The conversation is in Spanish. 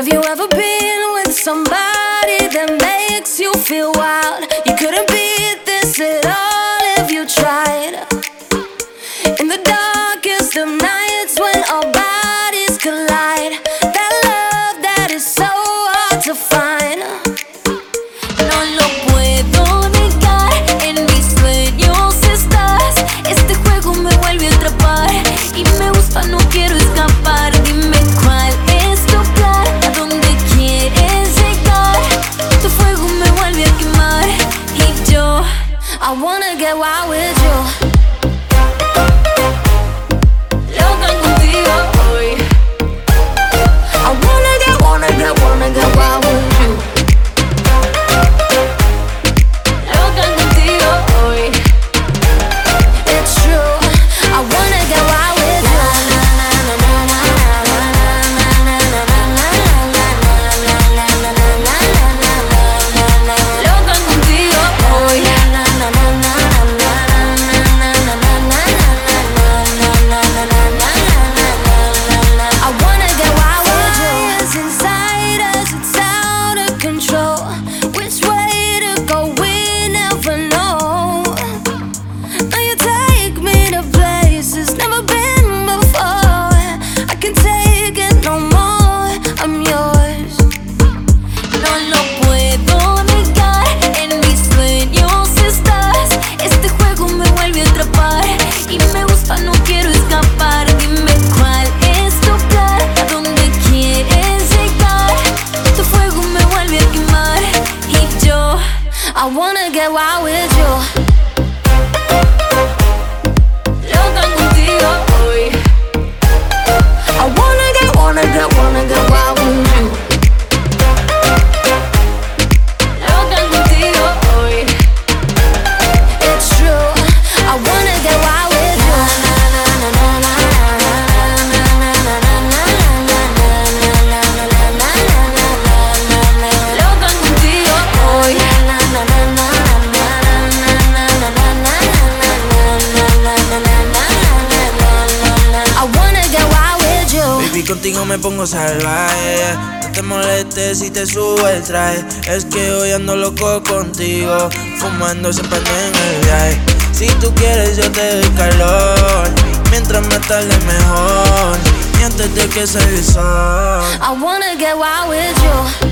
Have you ever been with somebody that makes you feel wild? You couldn't get wild with you. Si contigo me pongo salvaje, no te molestes si te subo el traje. Es que hoy ando loco contigo, fumando se en el viaje. Si tú quieres, yo te doy calor. Mientras más tarde, mejor. Y antes de que se el sol. I wanna get wild with you.